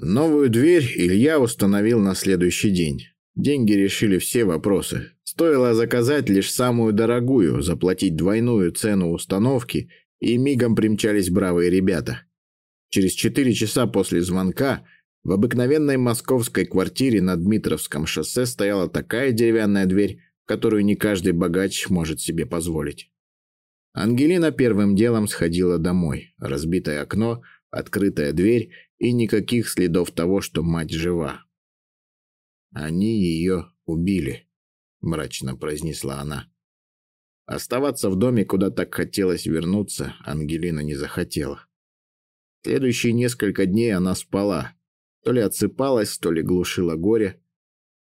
Новую дверь Илья установил на следующий день. Деньги решили все вопросы. Стоило заказать лишь самую дорогую, заплатить двойную цену установки, и мигом примчались бравые ребята. Через четыре часа после звонка в обыкновенной московской квартире на Дмитровском шоссе стояла такая деревянная дверь, которую не каждый богач может себе позволить. Ангелина первым делом сходила домой. Разбитое окно, открытая дверь и никаких следов того, что мать жива. Они ее убили, мрачно произнесла она. Оставаться в доме, куда так хотелось вернуться, Ангелина не захотела. Следующие несколько дней она спала. То ли отсыпалась, то ли глушила горе.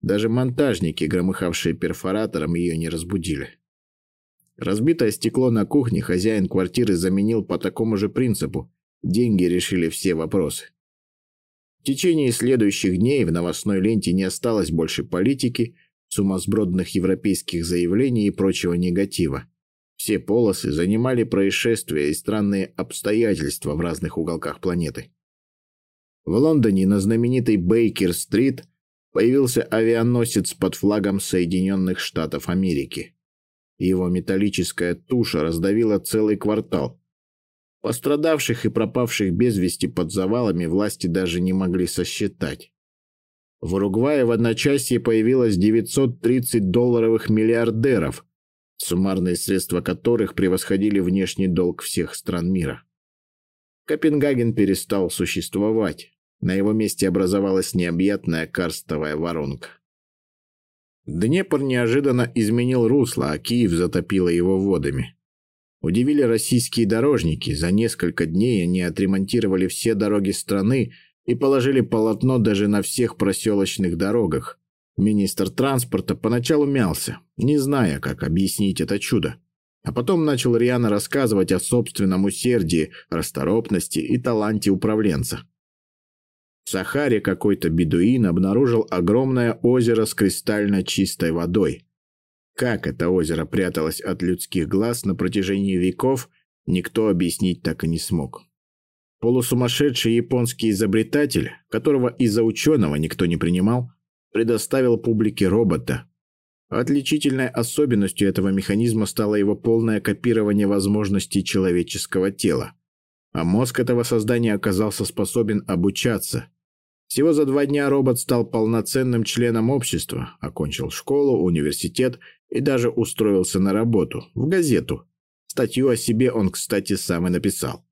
Даже монтажники, громыхавшие перфоратором, ее не разбудили. Разбитое стекло на кухне хозяин квартиры заменил по такому же принципу. Деньги решили все вопросы. В течение следующих дней в новостной ленте не осталось больше политики, сумасбродных европейских заявлений и прочего негатива. Все полосы занимали происшествия и странные обстоятельства в разных уголках планеты. В Лондоне на знаменитой Бейкер-стрит появился авианосец под флагом Соединенных Штатов Америки. Его металлическая туша раздавила целый квартал. Пострадавших и пропавших без вести под завалами власти даже не могли сосчитать. В Уругвае в одночасье появилось 930 долларовых миллиардеров, суммарные средства которых превосходили внешний долг всех стран мира. Копенгаген перестал существовать. На его месте образовалась необъятная карстовая воронка. Днепр неожиданно изменил русло, а Киев затопило его водами. Удивили российские дорожники. За несколько дней они отремонтировали все дороги страны и положили полотно даже на всех проселочных дорогах. Министр транспорта поначалу мялся, не зная, как объяснить это чудо. А потом начал рьяно рассказывать о собственном усердии, расторопности и таланте управленца. В Сахаре какой-то бедуин обнаружил огромное озеро с кристально чистой водой. Как это озеро пряталось от людских глаз на протяжении веков, никто объяснить так и не смог. Полусумасшедший японский изобретатель, которого из-за ученого никто не принимал, предоставил публике робота. Отличительной особенностью этого механизма стало его полное копирование возможностей человеческого тела. А мозг этого создания оказался способен обучаться, всего за два дня робот стал полноценным членом общества, окончил школу, университет и даже устроился на работу, в газету. Статью о себе он, кстати, сам и написал.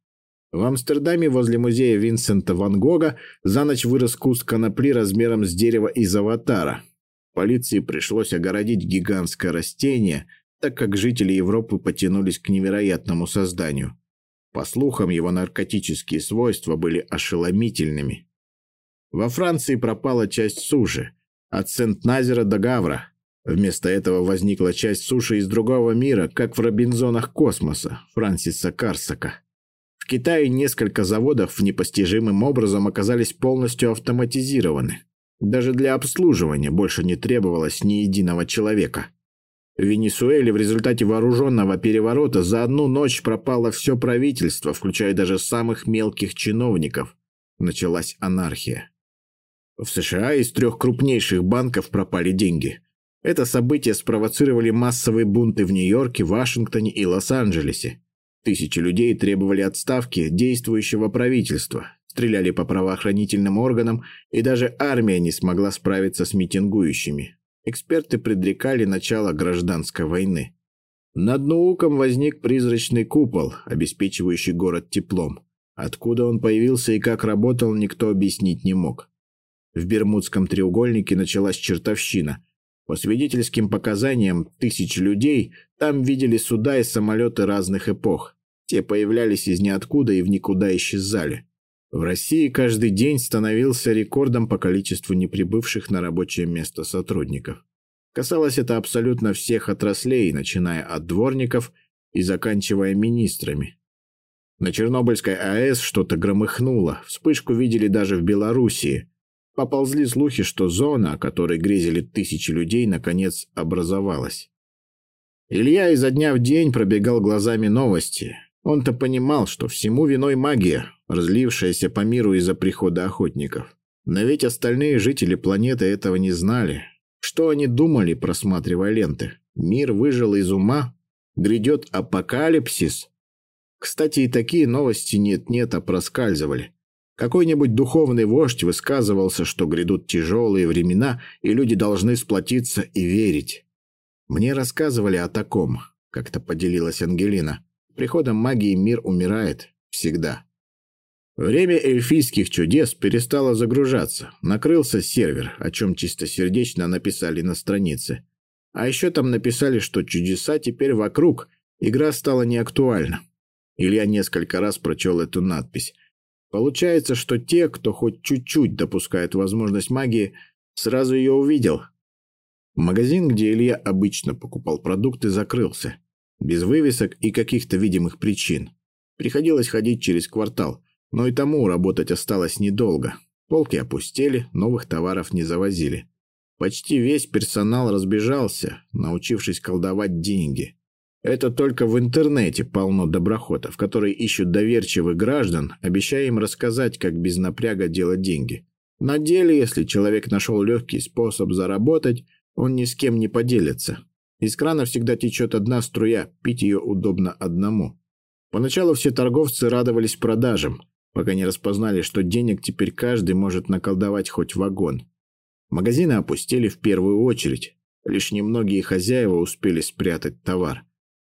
В Амстердаме возле музея Винсента Ван Гога за ночь вырос куст конопли размером с дерево из аватара. Полиции пришлось огородить гигантское растение, так как жители Европы потянулись к невероятному созданию. По слухам, его наркотические свойства были ошеломительными. Во Франции пропала часть суши, от Сент-Назера до Гавра. Вместо этого возникла часть суши из другого мира, как в Робинзонах космоса Франсиса Карсака. В Китае несколько заводов непостижимым образом оказались полностью автоматизированы. Даже для обслуживания больше не требовалось ни единого человека. В Венесуэле в результате вооруженного переворота за одну ночь пропало все правительство, включая даже самых мелких чиновников. Началась анархия. В США из трех крупнейших банков пропали деньги. Это событие спровоцировали массовые бунты в Нью-Йорке, Вашингтоне и Лос-Анджелесе. Тысячи людей требовали отставки действующего правительства, стреляли по правоохранительным органам, и даже армия не смогла справиться с митингующими. Эксперты предрекали начало гражданской войны. Над Нууком возник призрачный купол, обеспечивающий город теплом. Откуда он появился и как работал, никто объяснить не мог. В Бермудском треугольнике началась чертовщина. По свидетельским показаниям тысяч людей там видели суда и самолеты разных эпох. Те появлялись из ниоткуда и в никуда исчезали. В России каждый день становился рекордом по количеству неприбывших на рабочее место сотрудников. Касалось это абсолютно всех отраслей, начиная от дворников и заканчивая министрами. На Чернобыльской АЭС что-то громыхнуло, вспышку видели даже в Белоруссии. Поползли слухи, что зона, о которой грезили тысячи людей, наконец образовалась. Илья изо дня в день пробегал глазами новости. Он-то понимал, что всему виной магия, разлившаяся по миру из-за прихода охотников. Но ведь остальные жители планеты этого не знали. Что они думали, просматривая ленты? Мир выжил из ума? Грядет апокалипсис? Кстати, и такие новости нет-нет, а проскальзывали. Какой-нибудь духовный вождь высказывался, что грядут тяжелые времена, и люди должны сплотиться и верить. Мне рассказывали о таком, как-то поделилась Ангелина. Приходом магии мир умирает. Всегда. Время эльфийских чудес перестало загружаться. Накрылся сервер, о чем чистосердечно написали на странице. А еще там написали, что чудеса теперь вокруг, игра стала неактуальна. Илья несколько раз прочел эту надпись. Получается, что те, кто хоть чуть-чуть допускает возможность магии, сразу ее увидел. Магазин, где Илья обычно покупал продукты, закрылся. Без вывесок и каких-то видимых причин. Приходилось ходить через квартал, но и тому работать осталось недолго. Полки опустели, новых товаров не завозили. Почти весь персонал разбежался, научившись колдовать деньги. Это только в интернете полно доброхотов, которые ищут доверчивых граждан, обещая им рассказать, как без напряга делать деньги. На деле, если человек нашел легкий способ заработать, он ни с кем не поделится. Из крана всегда течет одна струя, пить ее удобно одному. Поначалу все торговцы радовались продажам, пока не распознали, что денег теперь каждый может наколдовать хоть вагон. Магазины опустили в первую очередь. Лишь немногие хозяева успели спрятать товар.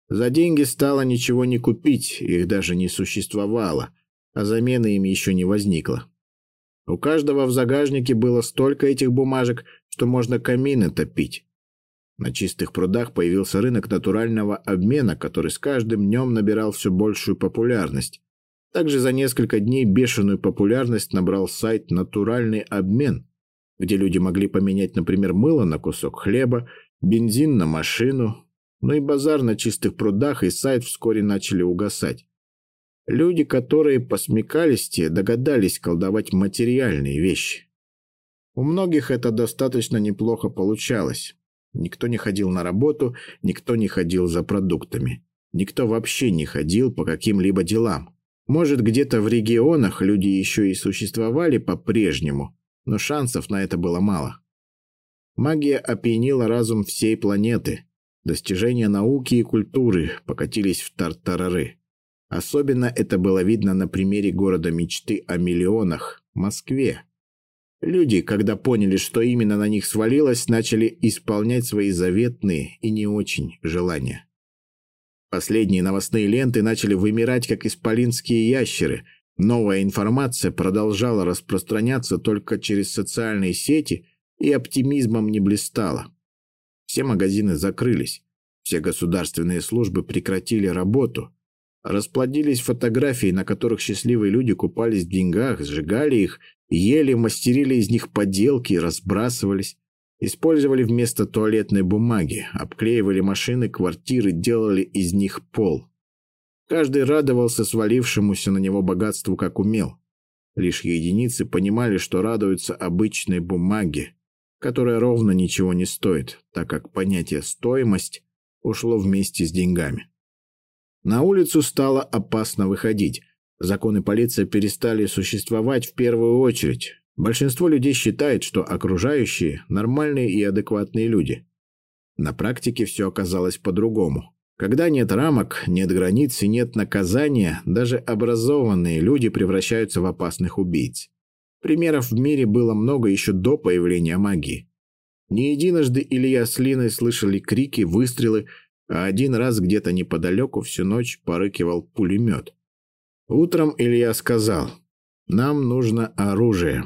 За деньги стало ничего не купить, их даже не существовало, а замены им еще не возникло. У каждого в загажнике было столько этих бумажек, что можно камины топить. На чистых прудах появился рынок натурального обмена, который с каждым днем набирал все большую популярность. Также за несколько дней бешеную популярность набрал сайт «Натуральный обмен», где люди могли поменять, например, мыло на кусок хлеба, бензин на машину. Но и базар на чистых прудах и сайт вскоре начали угасать. Люди, которые посмекались, те догадались колдовать материальные вещи. У многих это достаточно неплохо получалось. Никто не ходил на работу, никто не ходил за продуктами. Никто вообще не ходил по каким-либо делам. Может, где-то в регионах люди еще и существовали по-прежнему, но шансов на это было мало. Магия опьянила разум всей планеты. Достижения науки и культуры покатились в тартарары. Особенно это было видно на примере города мечты о миллионах – Москве. Люди, когда поняли, что именно на них свалилось, начали исполнять свои заветные и не очень желания. Последние новостные ленты начали вымирать, как исполинские ящеры. Новая информация продолжала распространяться только через социальные сети и оптимизмом не блистала. Все магазины закрылись, все государственные службы прекратили работу. Расплодились фотографии, на которых счастливые люди купались в деньгах, сжигали их Ели, мастерили из них поделки, разбрасывались. Использовали вместо туалетной бумаги, обклеивали машины, квартиры, делали из них пол. Каждый радовался свалившемуся на него богатству, как умел. Лишь единицы понимали, что радуются обычной бумаге, которая ровно ничего не стоит, так как понятие «стоимость» ушло вместе с деньгами. На улицу стало опасно выходить. Закон и полиция перестали существовать в первую очередь. Большинство людей считает, что окружающие – нормальные и адекватные люди. На практике все оказалось по-другому. Когда нет рамок, нет границ и нет наказания, даже образованные люди превращаются в опасных убийц. Примеров в мире было много еще до появления магии. Не единожды Илья с Линой слышали крики, выстрелы, а один раз где-то неподалеку всю ночь порыкивал пулемет. Утром Илья сказал, «Нам нужно оружие.